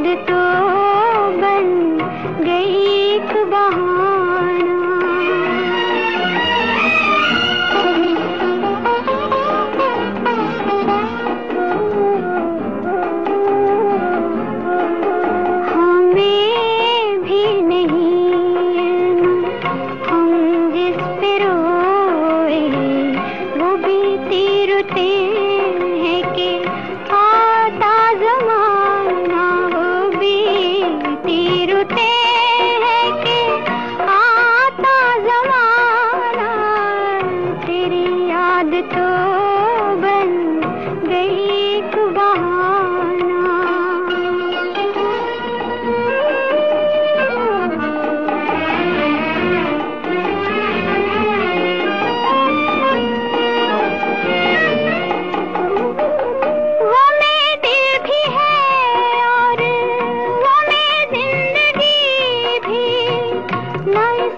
خود تو بن گئی ایک ہمیں بھی نہیں ہم جس پہ روئے وہ بیتی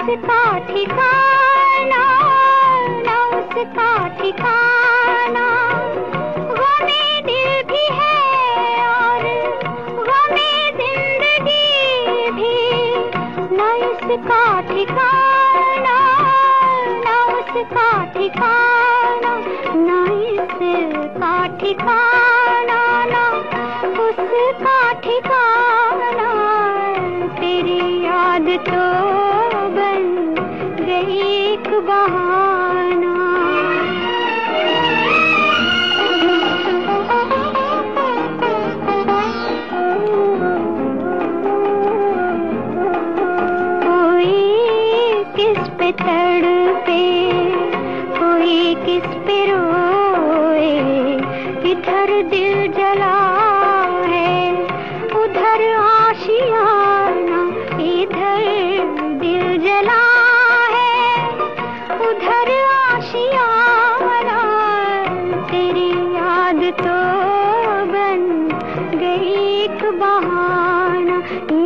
اس کا ٹھکانا نہ اس کا ٹھکانا وہ میں دل بھی ہے اور وہ زندگی بھی نہ اس کا ٹھکانا نہ اس کا ٹھکانا نہ اس کا ٹھکانا نہ اس کا ٹھکانا تیری یاد تو کس پہ کوئی کس پہ روئے؟ ادھر دل جلا ہے؟ ادھر آشیانہ، ادھر دل جلا ہے؟ ادھر آشیانہ، تیری یاد تو بن گئی ایک بہانہ۔